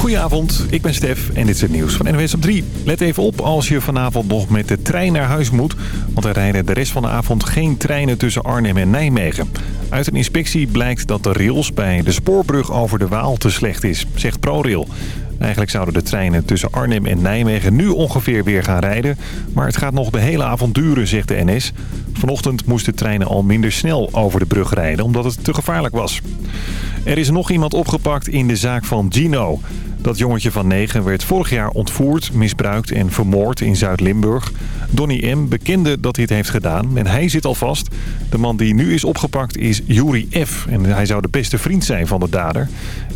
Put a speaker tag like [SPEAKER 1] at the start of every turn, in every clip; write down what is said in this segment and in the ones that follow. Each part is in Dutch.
[SPEAKER 1] Goedenavond, ik ben Stef en dit is het nieuws van NWS op 3. Let even op als je vanavond nog met de trein naar huis moet. Want er rijden de rest van de avond geen treinen tussen Arnhem en Nijmegen. Uit een inspectie blijkt dat de rails bij de spoorbrug over de Waal te slecht is, zegt ProRail. Eigenlijk zouden de treinen tussen Arnhem en Nijmegen nu ongeveer weer gaan rijden. Maar het gaat nog de hele avond duren, zegt de NS. Vanochtend moesten treinen al minder snel over de brug rijden, omdat het te gevaarlijk was. Er is nog iemand opgepakt in de zaak van Gino. Dat jongetje van 9 werd vorig jaar ontvoerd, misbruikt en vermoord in Zuid-Limburg. Donny M. bekende dat hij het heeft gedaan en hij zit al vast. De man die nu is opgepakt is Yuri F. En hij zou de beste vriend zijn van de dader.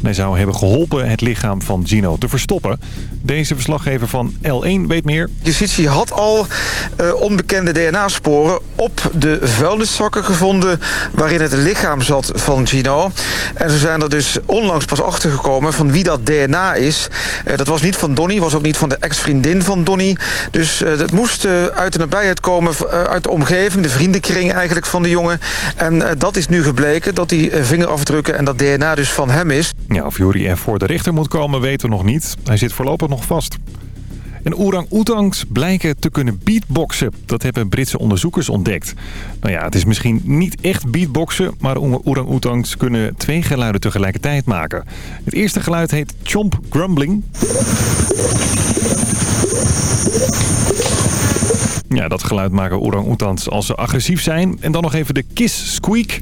[SPEAKER 1] Hij zou hebben geholpen het lichaam van Gino te verstoppen. Deze verslaggever van L1 weet meer.
[SPEAKER 2] Justitie had al uh, onbekende DNA-sporen op de vuilniszakken gevonden... waarin het lichaam zat van Gino. En ze zijn er dus onlangs pas achtergekomen van wie dat DNA is. Uh, dat was niet van Donny, was ook niet van de ex-vriendin van Donny. Dus uh, dat moest uit de nabijheid komen, uit de omgeving... de vriendenkring eigenlijk van de jongen. En dat is nu gebleken, dat die vingerafdrukken en dat DNA dus van hem is.
[SPEAKER 1] Ja, of Jury er voor de rechter moet komen, weten we nog niet. Hij zit voorlopig nog vast. En orang-oetangs blijken te kunnen beatboxen. Dat hebben Britse onderzoekers ontdekt. Nou ja, het is misschien niet echt beatboxen... maar orang-oetangs kunnen twee geluiden tegelijkertijd maken. Het eerste geluid heet chomp grumbling. Ja, dat geluid maken orang-oetangs als ze agressief zijn. En dan nog even de kiss squeak.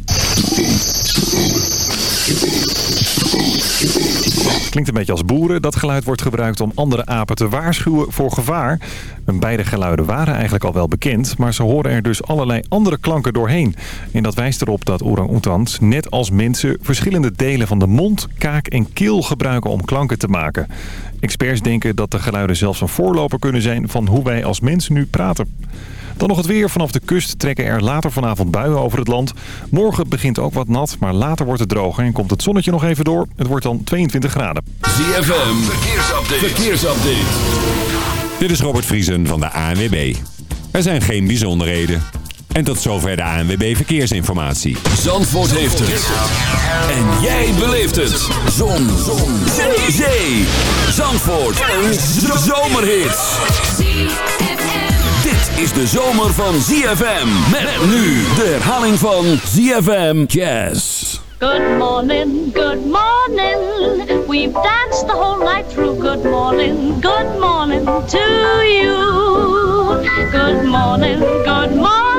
[SPEAKER 1] Klinkt een beetje als boeren. Dat geluid wordt gebruikt om andere apen te waarschuwen voor gevaar. Beide geluiden waren eigenlijk al wel bekend, maar ze horen er dus allerlei andere klanken doorheen. En dat wijst erop dat orang-oetans, net als mensen, verschillende delen van de mond, kaak en keel gebruiken om klanken te maken. Experts denken dat de geluiden zelfs een voorloper kunnen zijn van hoe wij als mensen nu praten. Dan nog het weer. Vanaf de kust trekken er later vanavond buien over het land. Morgen begint ook wat nat, maar later wordt het droger en komt het zonnetje nog even door. Het wordt dan 22 graden.
[SPEAKER 3] ZFM, verkeersupdate. verkeersupdate. Dit is Robert Vriesen van de ANWB. Er zijn geen bijzonderheden. En tot zover de ANWB Verkeersinformatie. Zandvoort heeft het. En jij beleeft het. Zon. Zon. Zee. Zandvoort. Een zomerhit is de zomer van ZFM. Met nu de herhaling van ZFM Jazz.
[SPEAKER 4] Good morning, good morning. We've danced the whole night through. Good morning, good morning to you. Good morning, good morning.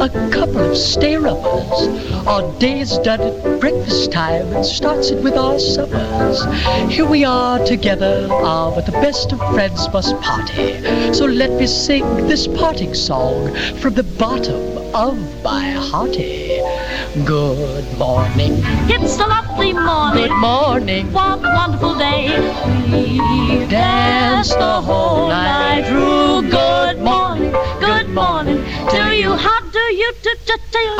[SPEAKER 5] a couple of stay-uppers. Our day's done at breakfast time and starts it with our suppers. Here we are together, ah, but the best of friends must party. So let me sing this parting song from the bottom of my hearty. Good morning.
[SPEAKER 4] It's a lovely morning.
[SPEAKER 5] Good morning.
[SPEAKER 4] What a wonderful day. We danced the whole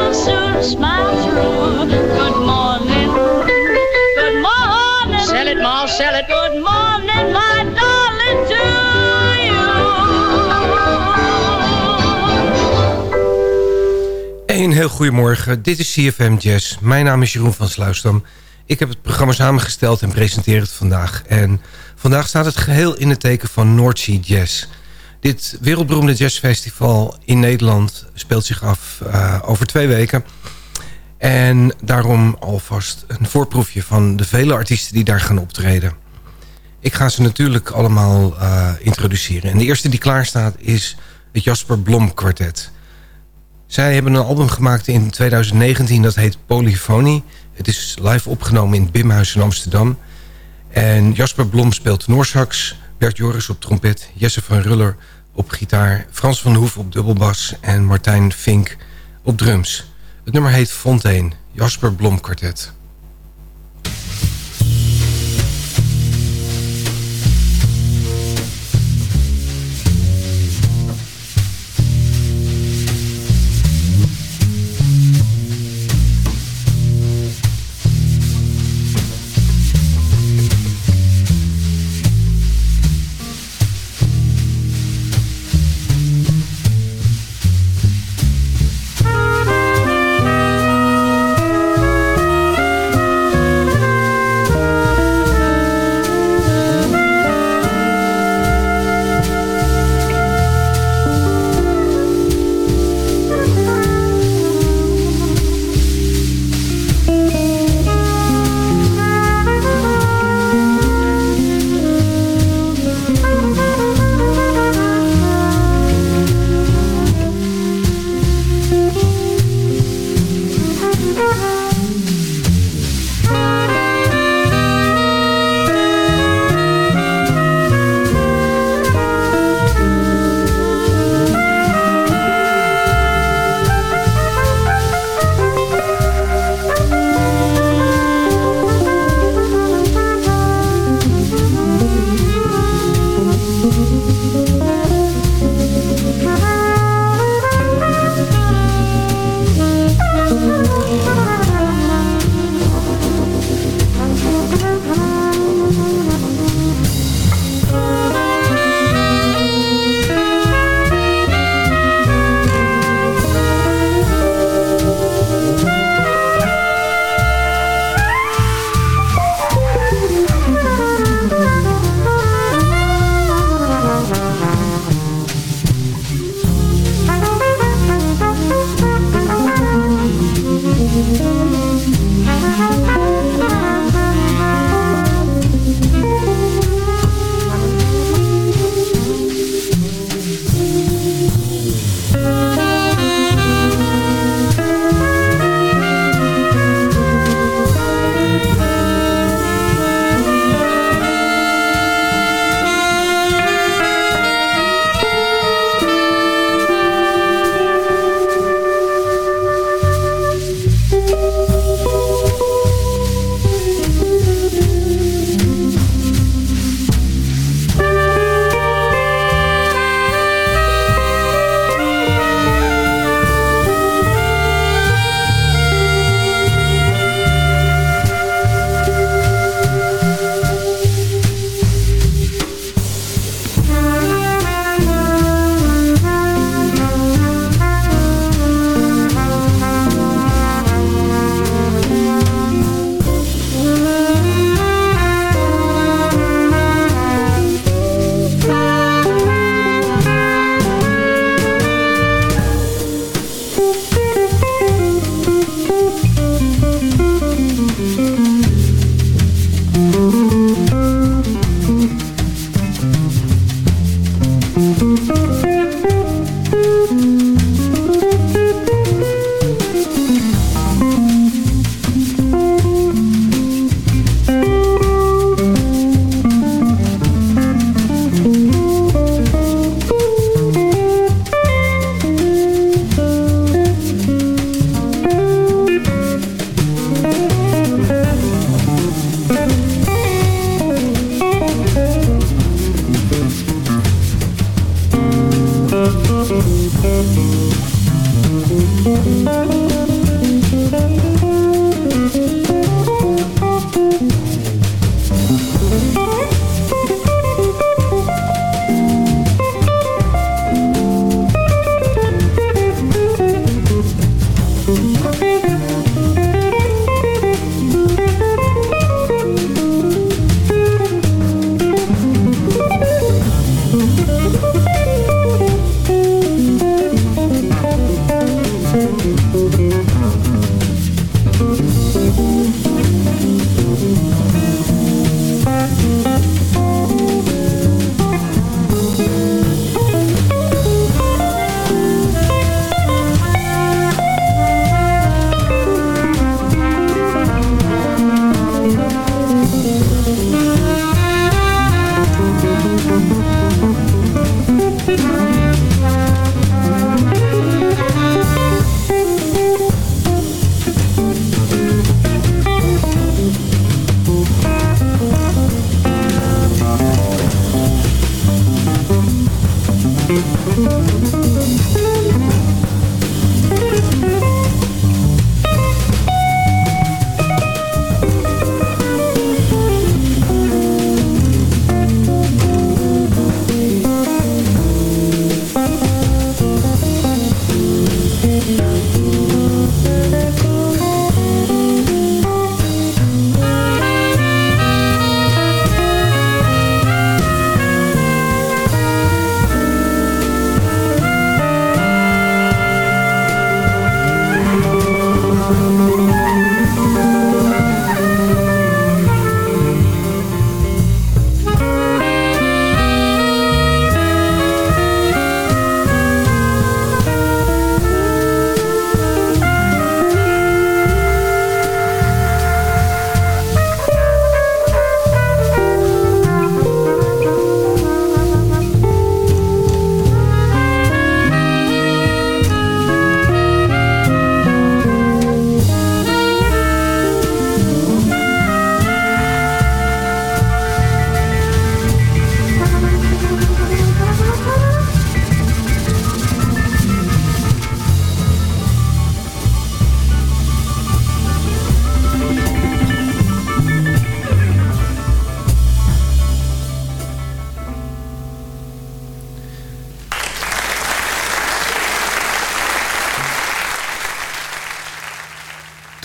[SPEAKER 4] will soon smile through. Good morning. Good morning.
[SPEAKER 5] Sell it, Ma, sell it.
[SPEAKER 4] Good morning, my darling, to
[SPEAKER 6] Een heel goedemorgen, dit is CFM Jazz. Mijn naam is Jeroen van Sluisdam. Ik heb het programma samengesteld en presenteer het vandaag. En vandaag staat het geheel in het teken van North Sea Jazz. Dit wereldberoemde jazzfestival in Nederland speelt zich af uh, over twee weken. En daarom alvast een voorproefje van de vele artiesten die daar gaan optreden. Ik ga ze natuurlijk allemaal uh, introduceren. En de eerste die klaar staat is het Jasper Blom kwartet. Zij hebben een album gemaakt in 2019, dat heet Polyphonie. Het is live opgenomen in het Bimhuis in Amsterdam. En Jasper Blom speelt Noorsax, Bert Joris op trompet... Jesse van Ruller op gitaar, Frans van Hoef op dubbelbas... en Martijn Fink op drums. Het nummer heet Fontaine, Jasper Blom kwartet.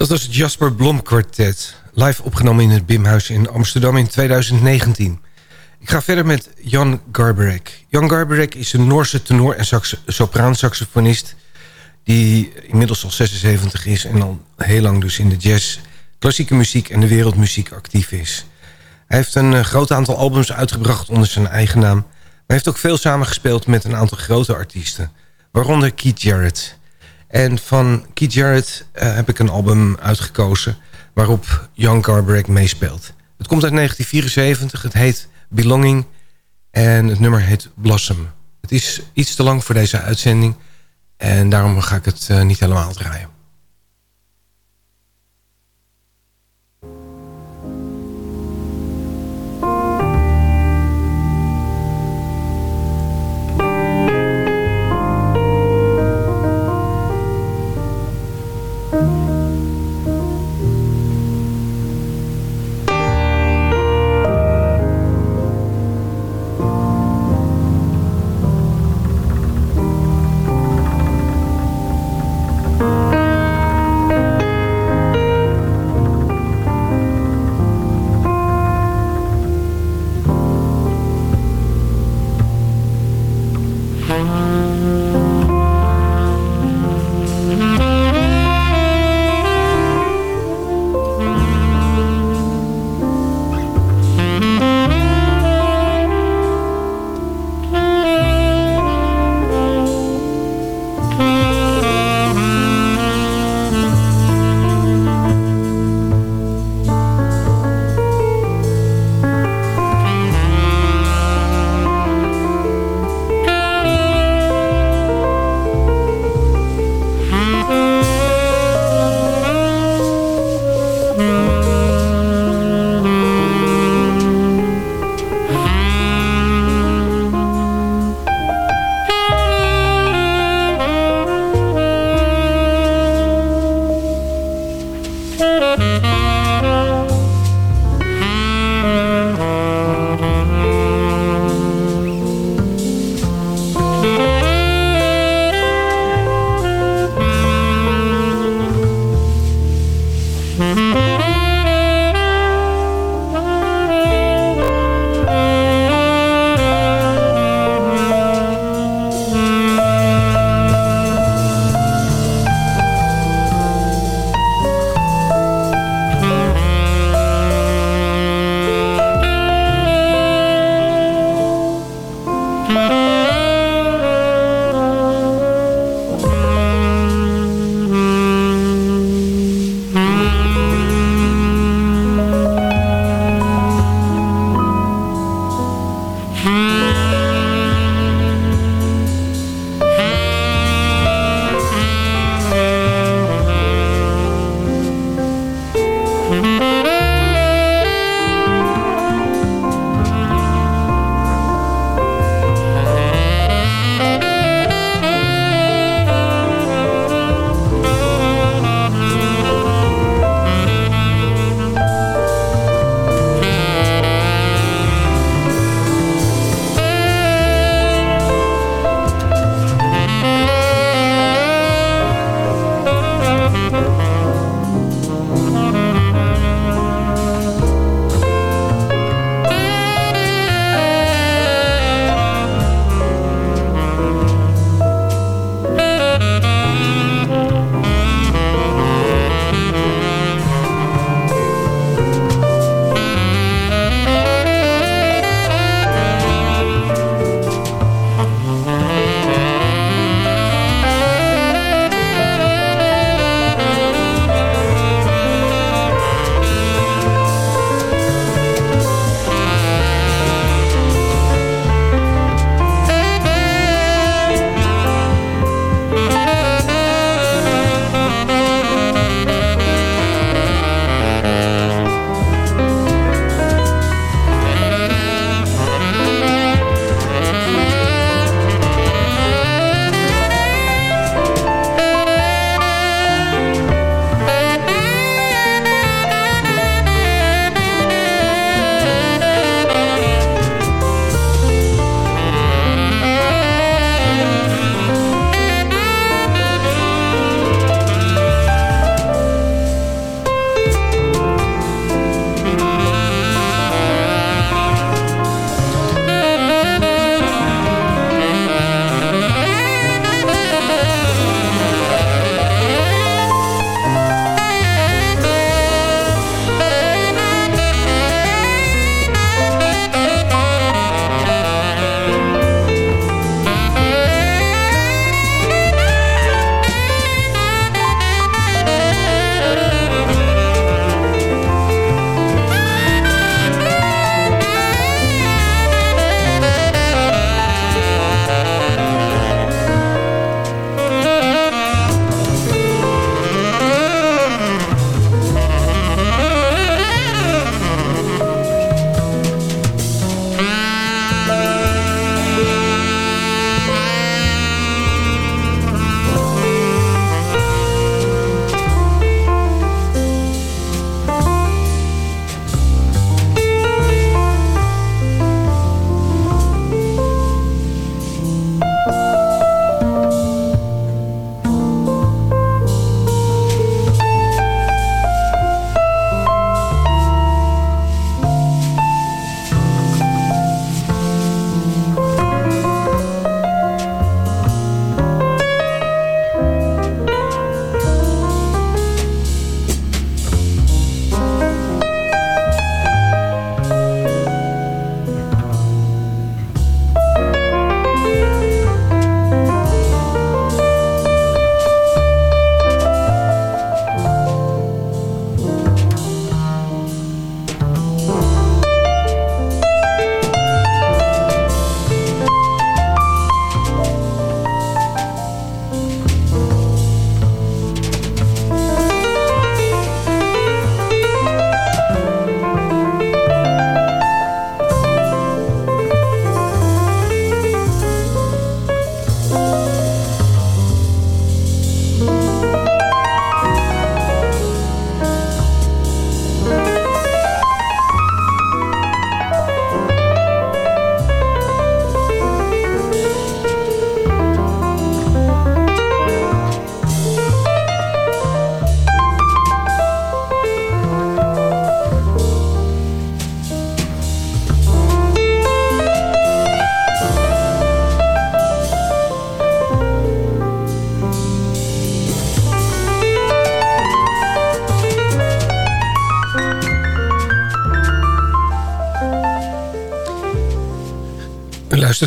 [SPEAKER 6] Dat was het Jasper Blom Quartet. Live opgenomen in het Bimhuis in Amsterdam in 2019. Ik ga verder met Jan Garbarek. Jan Garbarek is een Noorse tenor- en sopraansaxofonist... die inmiddels al 76 is en al heel lang dus in de jazz... klassieke muziek en de wereldmuziek actief is. Hij heeft een uh, groot aantal albums uitgebracht onder zijn eigen naam... maar heeft ook veel samengespeeld met een aantal grote artiesten... waaronder Keith Jarrett... En van Keith Jarrett uh, heb ik een album uitgekozen... waarop Jan Garbarek meespeelt. Het komt uit 1974, het heet Belonging... en het nummer heet Blossom. Het is iets te lang voor deze uitzending... en daarom ga ik het uh, niet helemaal draaien.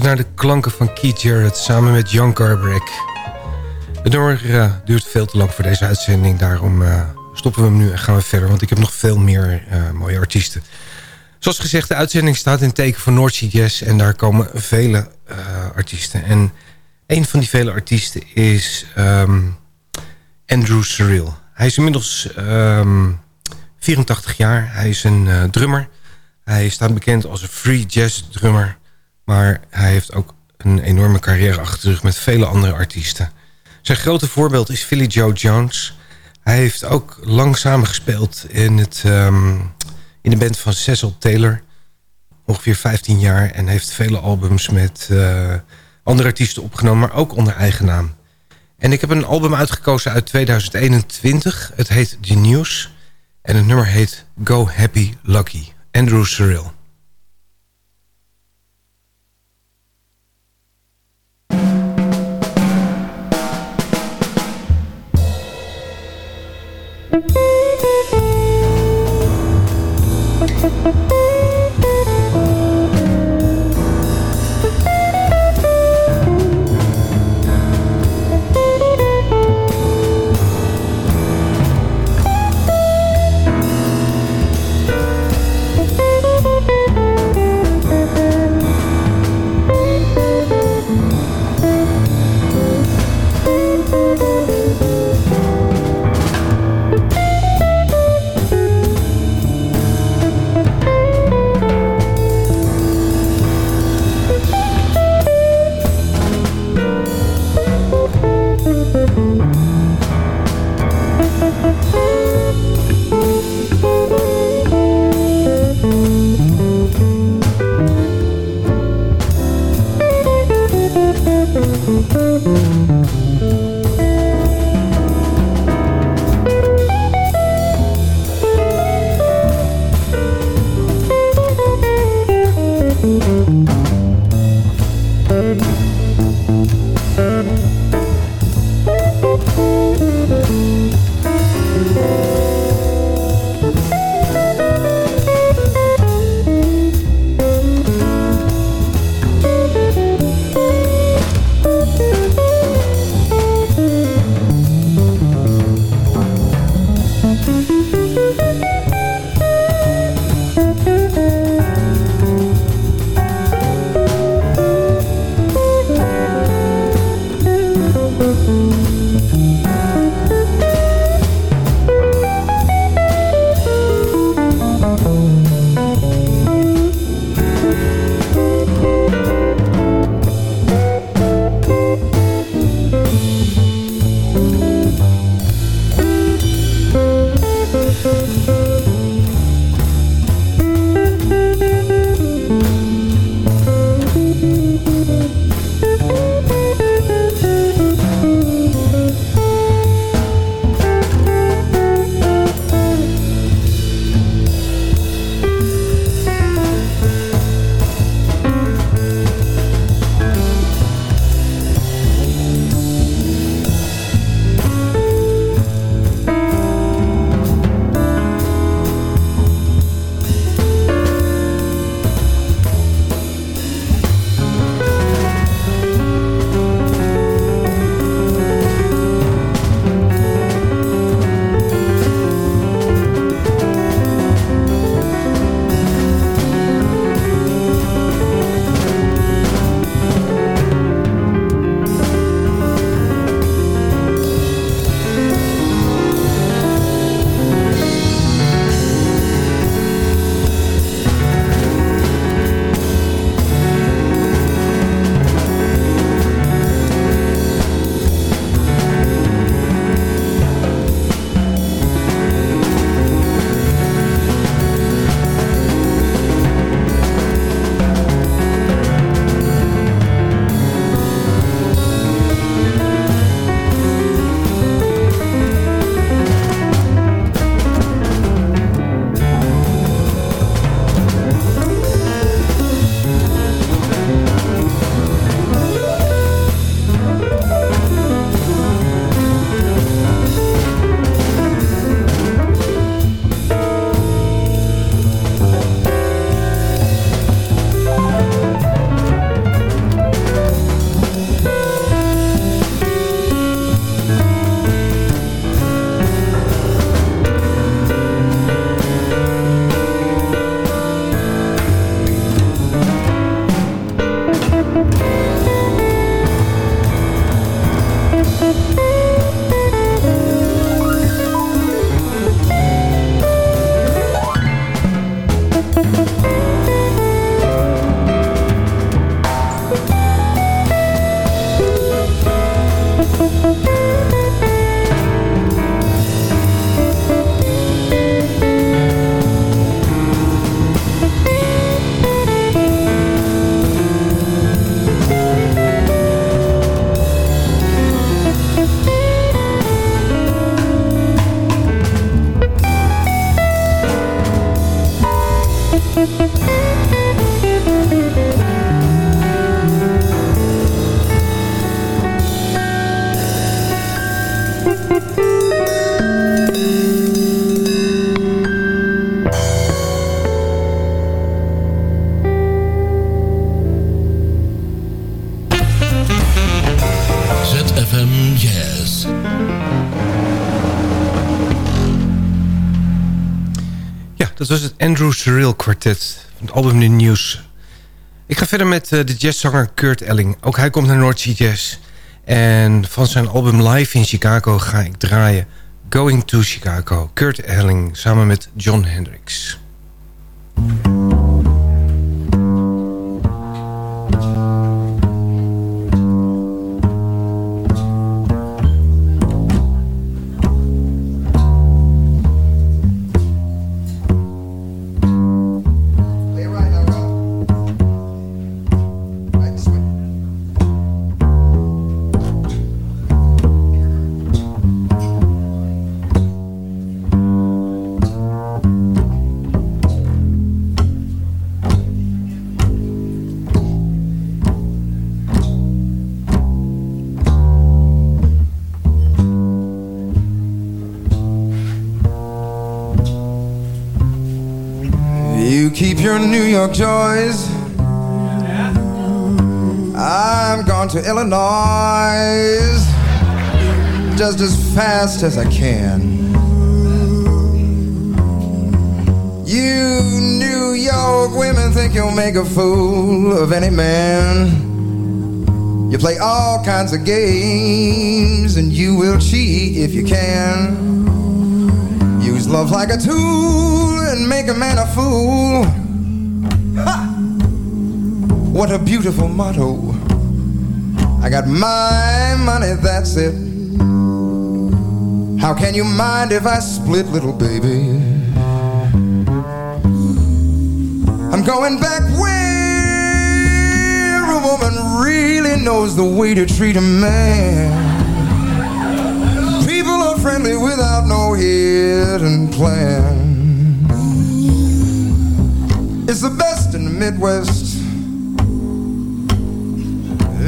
[SPEAKER 6] Naar de klanken van Keith Jarrett samen met Jan Garbrick. Het nummer uh, duurt veel te lang voor deze uitzending. Daarom uh, stoppen we hem nu en gaan we verder. Want ik heb nog veel meer uh, mooie artiesten. Zoals gezegd, de uitzending staat in teken van North Sea Jazz. En daar komen vele artiesten. En een van die vele artiesten is um, Andrew Surreal. Hij is inmiddels um, 84 jaar. Hij is een drummer. Hij staat bekend als een free jazz drummer. Maar hij heeft ook een enorme carrière achter de rug met vele andere artiesten. Zijn grote voorbeeld is Philly Joe Jones. Hij heeft ook lang samengespeeld in, het, um, in de band van Cecil Taylor. Ongeveer 15 jaar. En heeft vele albums met uh, andere artiesten opgenomen. Maar ook onder eigen naam. En ik heb een album uitgekozen uit 2021. Het heet The News. En het nummer heet Go Happy Lucky. Andrew Cyril.
[SPEAKER 7] CFM Jazz.
[SPEAKER 6] Ja, dat was het Andrew Cyril Quartet het album The News. Ik ga verder met uh, de jazzzanger Kurt Elling. Ook hij komt naar North Sea Jazz. En van zijn album Live in Chicago ga ik draaien... Going to Chicago. Kurt Elling samen met John Hendricks.
[SPEAKER 8] To Illinois just as fast as I can. You New York women think you'll make a fool of any man. You play all kinds of games and you will cheat if you can. Use love like a tool and make a man a fool. Ha! What a beautiful motto. I got my money, that's it. How can you mind if I split, little baby? I'm going back where a woman really knows the way to treat a man. People are friendly without no hidden plan. It's the best in the Midwest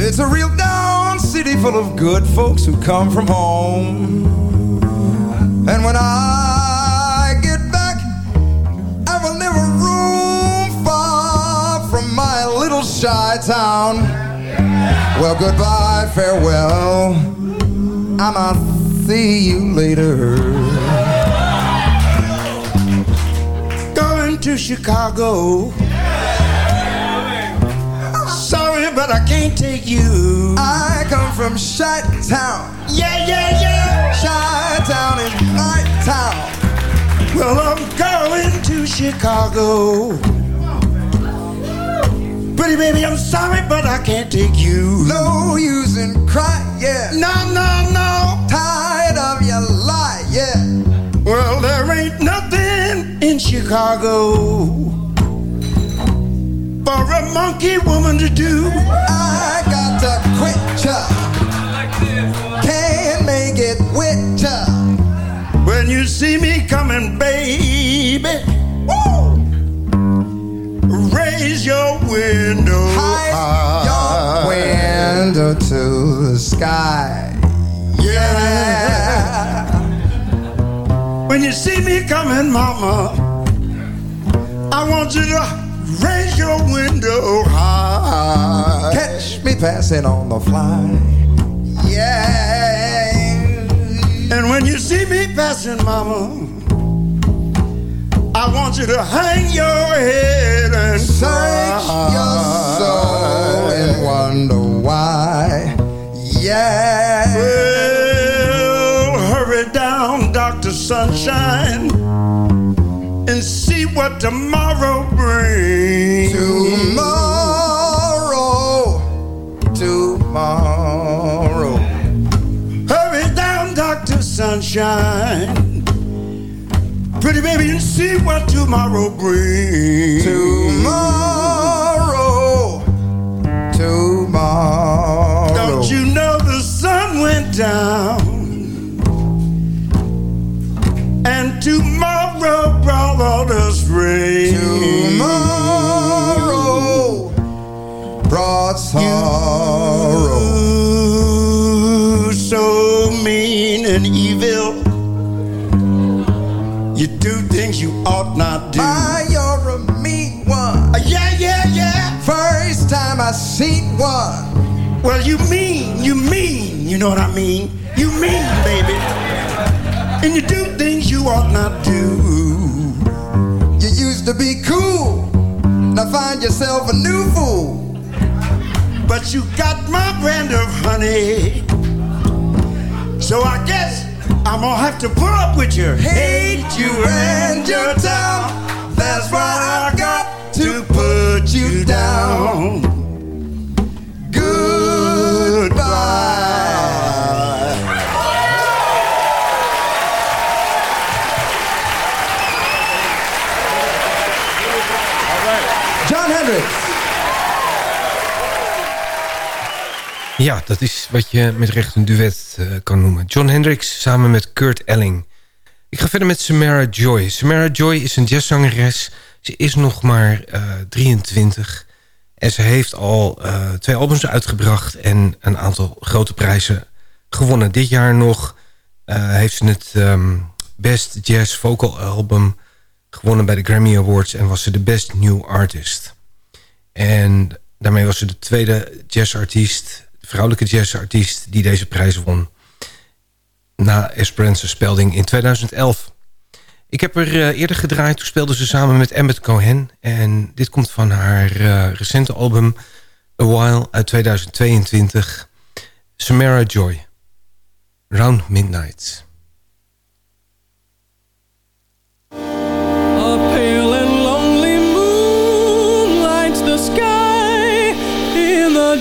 [SPEAKER 8] it's a real city full of good folks who come from home. And when I get back, I will never roam far from my little shy town. Well, goodbye, farewell. I'ma see you later. Going to Chicago Sorry, but I can't take you. I come from Shot Town. Yeah, yeah, yeah. Shot Town is my town. Well, I'm going to Chicago. Pretty baby, I'm sorry, but I can't take you. No use in cry, yeah. No, no, no. Tired of your lie, yeah. Well, there ain't nothing in Chicago for a monkey woman to do. I ya. Can't make it ya. When you see me coming, baby, Woo! raise your window high. Your window to the sky. Yeah. When you see me coming, mama, I want you to raise your window high. Catch me passing on the fly. Yeah. And when you see me passing, mama, I want you to hang your head and search cry. your soul and wonder why. Yeah. Well, hurry down, Dr. Sunshine and see what tomorrow brings. Tomorrow, tomorrow. Hurry down, Dr. Sunshine. Pretty baby, and see what tomorrow brings. Tomorrow, tomorrow. Don't you know the sun went down? And tomorrow brought all us rain. Tomorrow brought sorrow. You so mean and evil. You do things you ought not do. My, you're a mean one. Uh, yeah, yeah, yeah. First time I seen one.
[SPEAKER 7] Well, you mean, you mean, you know what I mean? You mean, baby. And you do things you ought not do.
[SPEAKER 8] You used to be cool. Now find yourself a new fool.
[SPEAKER 7] But you got my brand of honey. So I guess I'm gonna have to put up with you.
[SPEAKER 8] Hate you and your town. That's why I got to put you down. Goodbye.
[SPEAKER 6] Ja, dat is wat je met recht een duet eh, kan noemen. John Hendricks samen met Kurt Elling. Ik ga verder met Samara Joy. Samara Joy is een jazzzangeres. Ze is nog maar eh, 23. En ze heeft al eh, twee albums uitgebracht... en een aantal grote prijzen gewonnen. Dit jaar nog eh, heeft ze het ehm, Best Jazz Vocal Album gewonnen bij de Grammy Awards... en was ze de Best New Artist. En daarmee was ze de tweede jazzartiest... vrouwelijke jazzartiest die deze prijs won... na Esperanza Spelding in 2011. Ik heb er eh, eerder gedraaid, toen speelde ze samen met Emmett Cohen... en dit komt van haar eh, recente album A While uit 2022... Samara Joy, Round Midnight.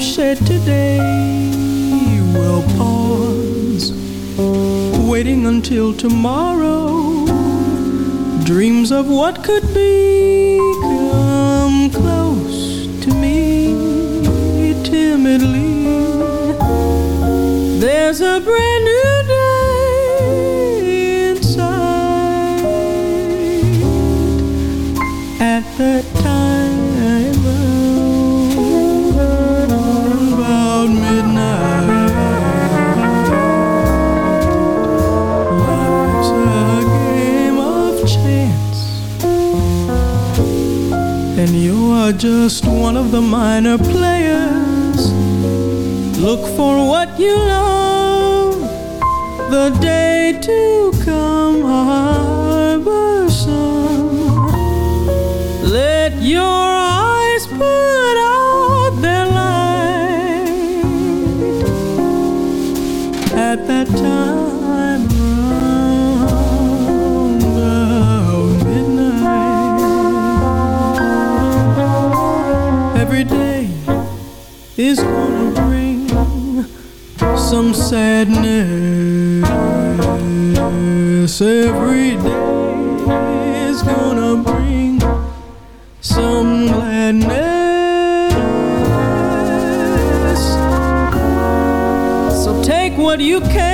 [SPEAKER 9] I've shed today will pause, waiting until tomorrow. Dreams of what could be come close to me timidly. There's a brand new are just one of the minor players. Look for what you love, the day to come harborsome. Let your eyes put out their light at that time some sadness. Every day is gonna bring some gladness. So take what you can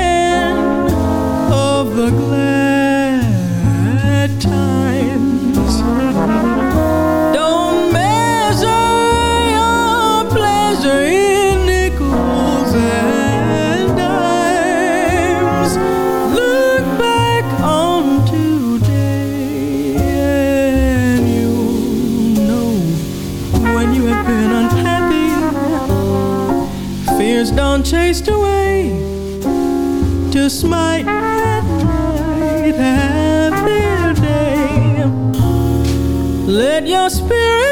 [SPEAKER 9] Don't chase away to smite at night have their day. Let your spirit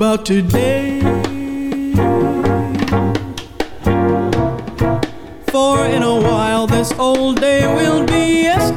[SPEAKER 9] about today. For in a while this old day will be yesterday.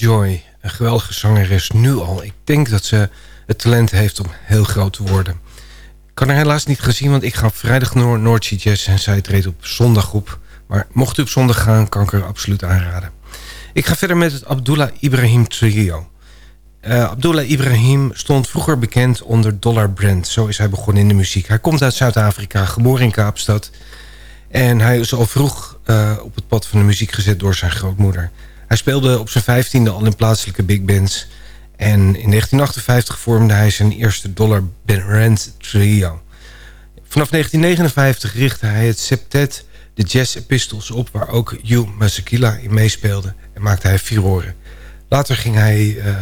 [SPEAKER 6] Joy, een geweldige zangeres nu al. Ik denk dat ze het talent heeft om heel groot te worden. Ik kan haar helaas niet gaan zien, want ik ga vrijdag naar Noordse Jazz... en zij treedt op zondag op. Maar mocht u op zondag gaan, kan ik haar absoluut aanraden. Ik ga verder met het Abdullah Ibrahim Trio. Eh, Abdullah Ibrahim stond vroeger bekend onder Dollar Brand. Zo is hij begonnen in de muziek. Hij komt uit Zuid-Afrika, geboren in Kaapstad. En hij is al vroeg eh, op het pad van de muziek gezet door zijn grootmoeder. Hij speelde op zijn vijftiende al in plaatselijke big bands. En in 1958 vormde hij zijn eerste Dollar Brand Trio. Vanaf 1959 richtte hij het septet de Jazz Epistles op... waar ook Hugh Masekela in meespeelde en maakte hij furoren. Later ging hij uh,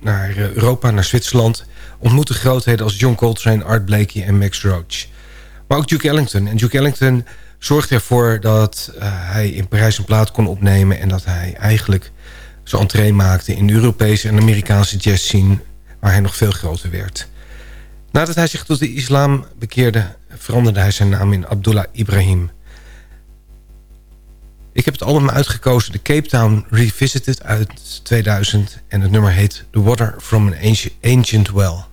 [SPEAKER 6] naar Europa, naar Zwitserland... ontmoette grootheden als John Coltrane, Art Blakey en Max Roach. Maar ook Duke Ellington. En Duke Ellington zorgde ervoor dat uh, hij in Parijs een plaat kon opnemen... en dat hij eigenlijk zijn entree maakte in de Europese en Amerikaanse jazz scene... waar hij nog veel groter werd. Nadat hij zich tot de islam bekeerde... veranderde hij zijn naam in Abdullah Ibrahim... Ik heb het album uitgekozen, de Cape Town Revisited uit 2000. En het nummer heet The Water from an Ancient Well.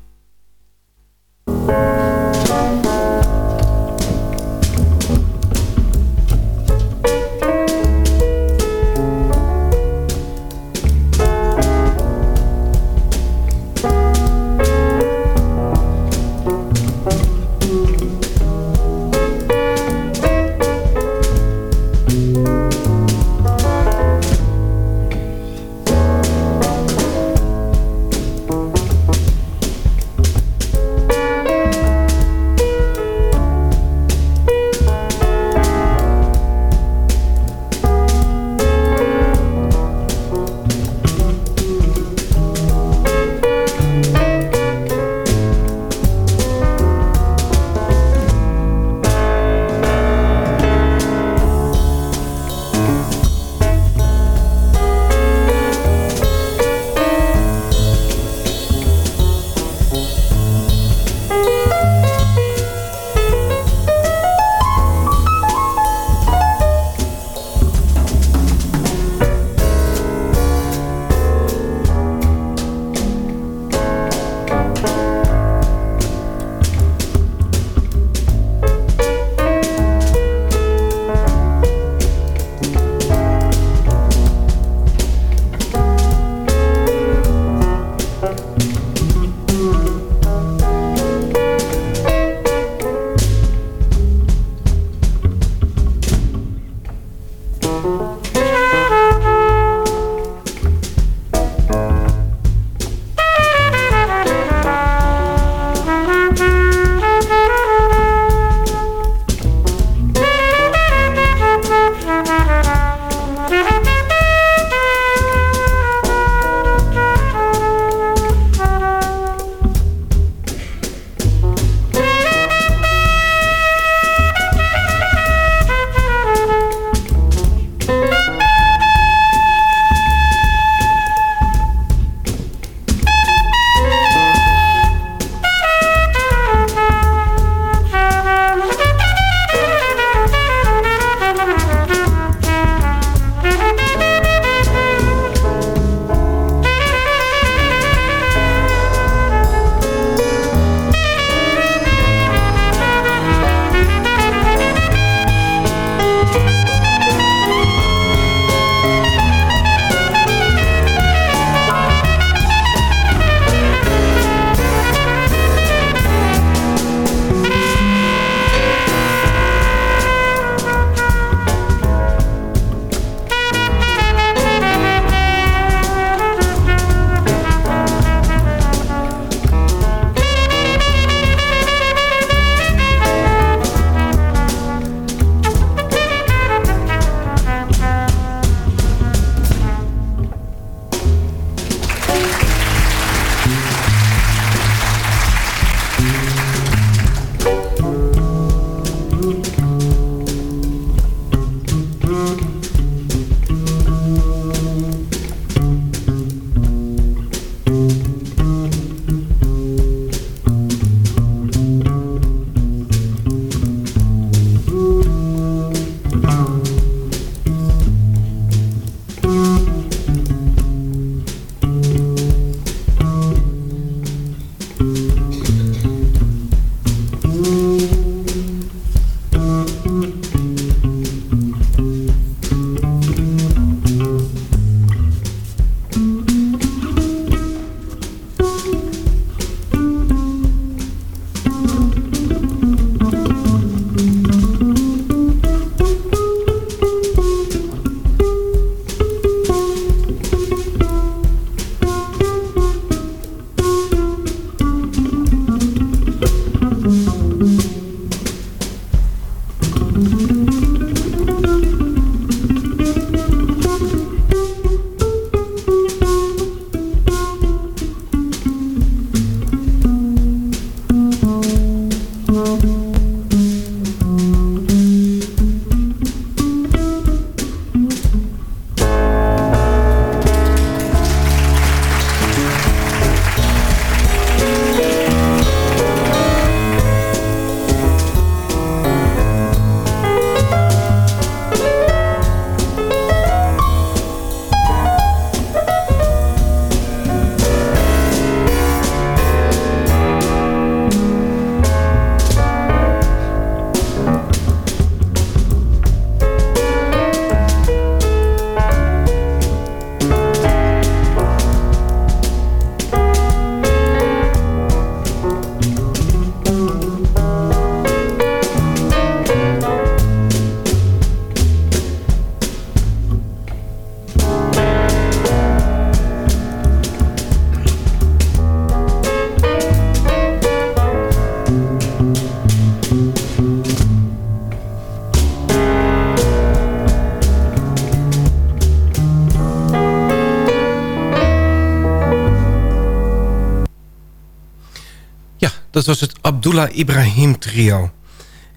[SPEAKER 6] Dat was het Abdullah Ibrahim trio.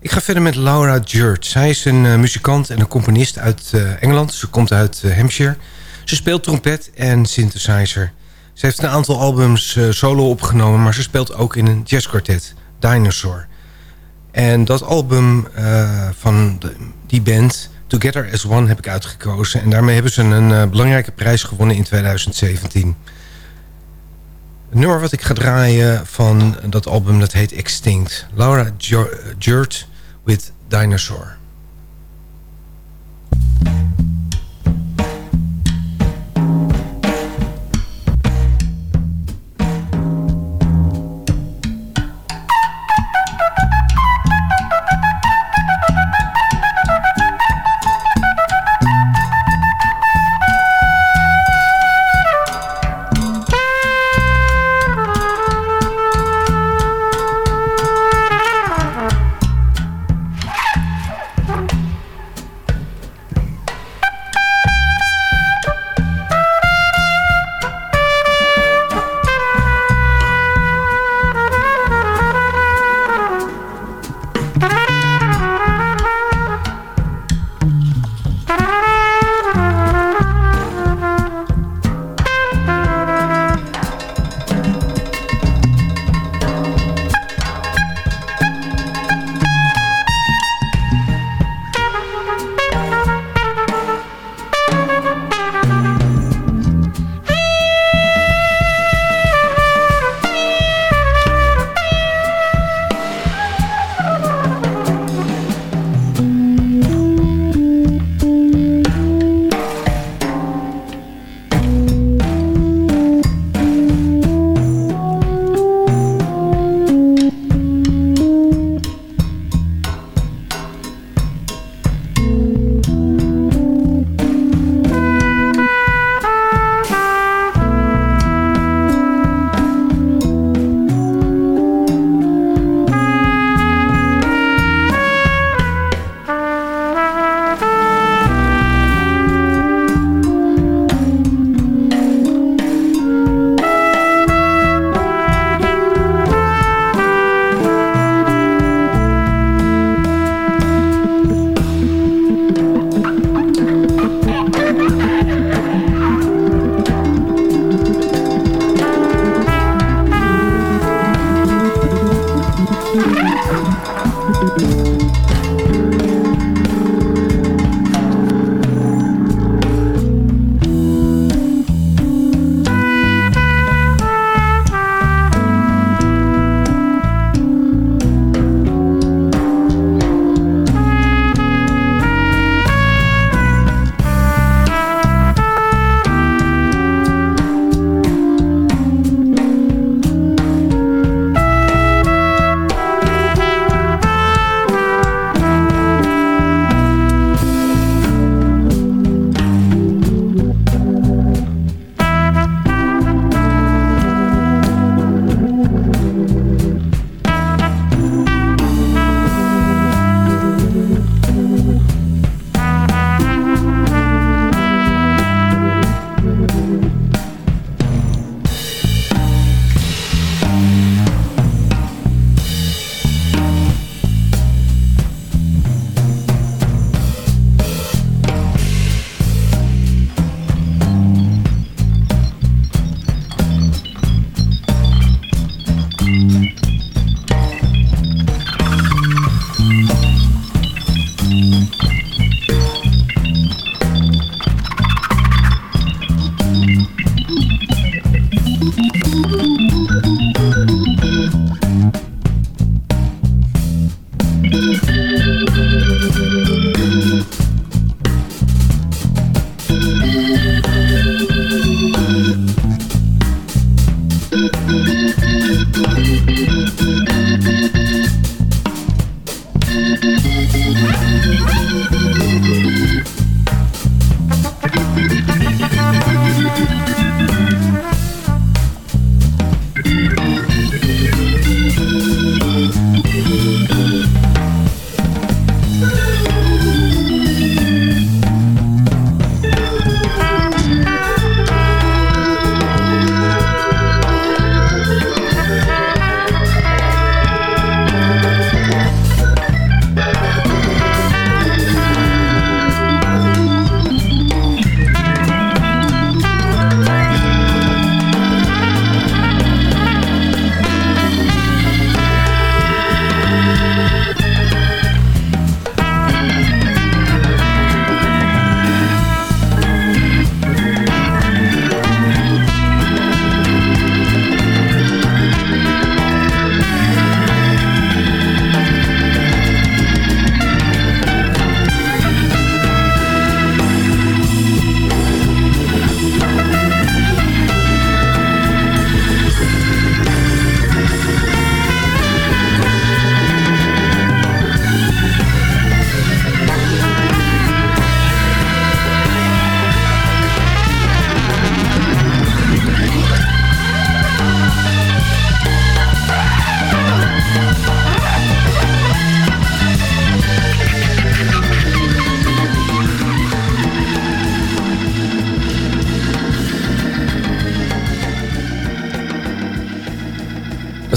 [SPEAKER 6] Ik ga verder met Laura Jurt. Zij is een uh, muzikant en een componist uit uh, Engeland. Ze komt uit uh, Hampshire. Ze speelt trompet en synthesizer. Ze heeft een aantal albums solo opgenomen... maar ze speelt ook in een jazzkwartet, Dinosaur. En dat album van die band, Together as One, heb ik uitgekozen. En daarmee hebben ze een belangrijke prijs gewonnen in 2017. Het nummer wat ik ga draaien van dat album, dat heet Extinct. Laura Jurt with Dinosaur.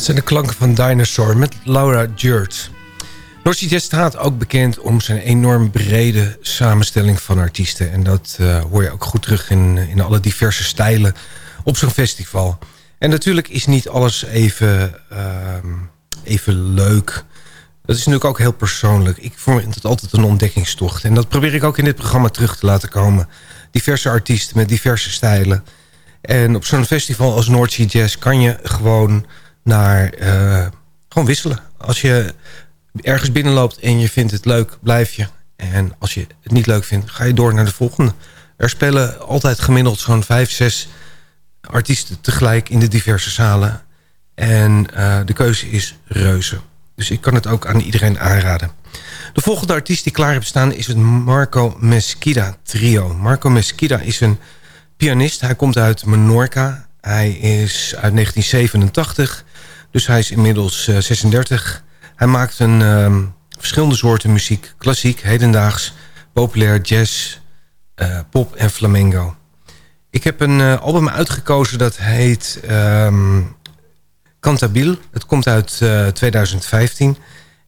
[SPEAKER 6] Zijn de klanken van Dinosaur met Laura Jurt. North Jazz staat ook bekend om zijn enorm brede samenstelling van artiesten. En dat uh, hoor je ook goed terug in, in alle diverse stijlen op zo'n festival. En natuurlijk is niet alles even, uh, even leuk. Dat is natuurlijk ook heel persoonlijk. Ik vind het altijd een ontdekkingstocht. En dat probeer ik ook in dit programma terug te laten komen. Diverse artiesten met diverse stijlen. En op zo'n festival als North Jazz kan je gewoon naar... Uh, gewoon wisselen. Als je ergens binnenloopt en je vindt het leuk, blijf je. En als je het niet leuk vindt, ga je door naar de volgende. Er spelen altijd gemiddeld zo'n vijf, zes artiesten tegelijk in de diverse zalen. En uh, de keuze is reuze. Dus ik kan het ook aan iedereen aanraden. De volgende artiest die klaar heb staan is het Marco Mesquida trio. Marco Mesquida is een pianist. Hij komt uit Menorca. Hij is uit 1987. Dus hij is inmiddels uh, 36. Hij maakt een uh, verschillende soorten muziek. Klassiek, hedendaags, populair, jazz, uh, pop en flamenco. Ik heb een uh, album uitgekozen dat heet um, Cantabil. Het komt uit uh, 2015.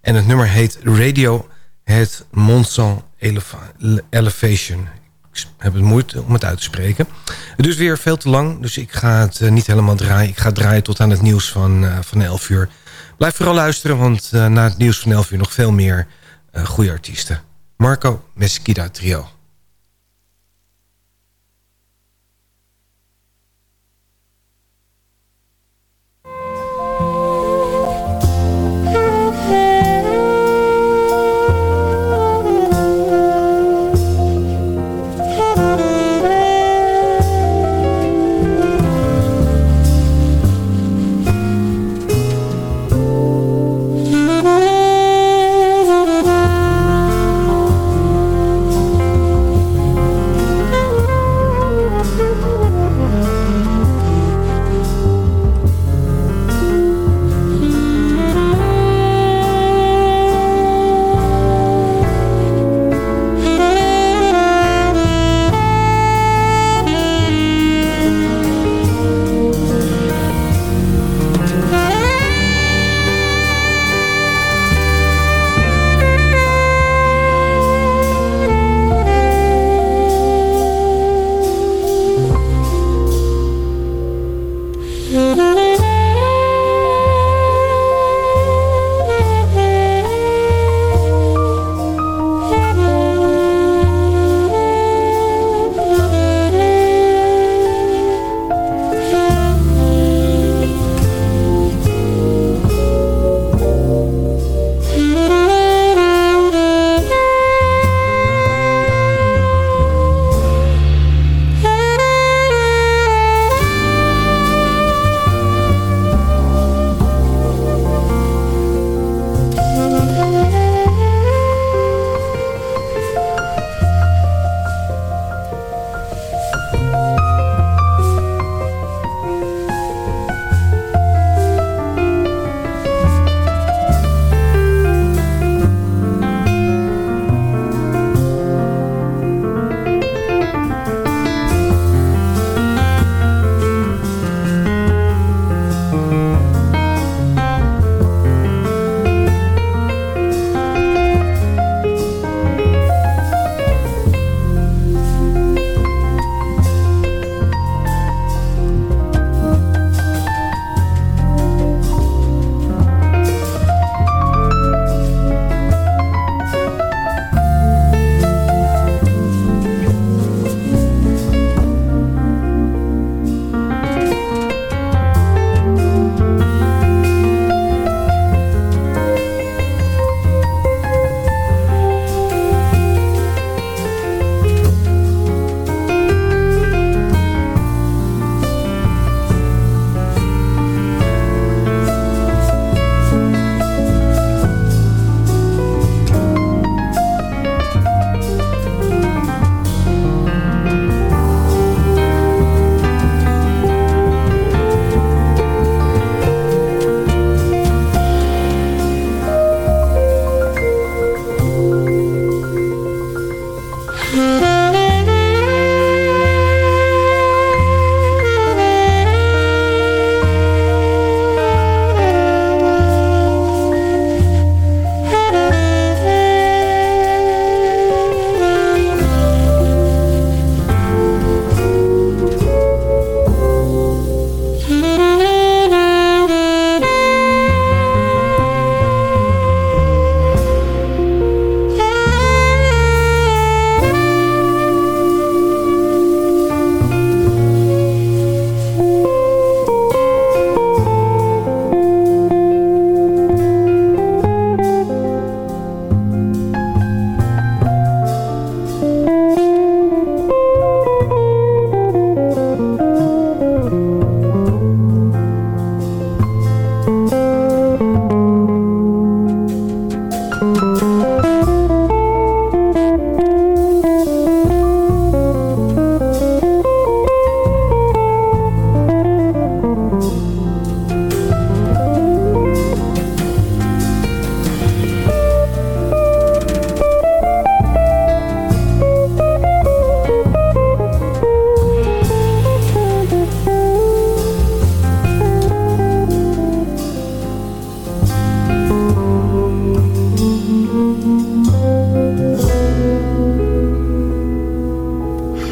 [SPEAKER 6] En het nummer heet Radio Het Mont Elevation. Heb het moeite om het uit te spreken. Het is weer veel te lang, dus ik ga het uh, niet helemaal draaien. Ik ga draaien tot aan het nieuws van, uh, van 11 uur. Blijf vooral luisteren, want uh, na het nieuws van 11 uur nog veel meer goede artiesten. Marco Mesquida Trio.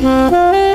[SPEAKER 10] Música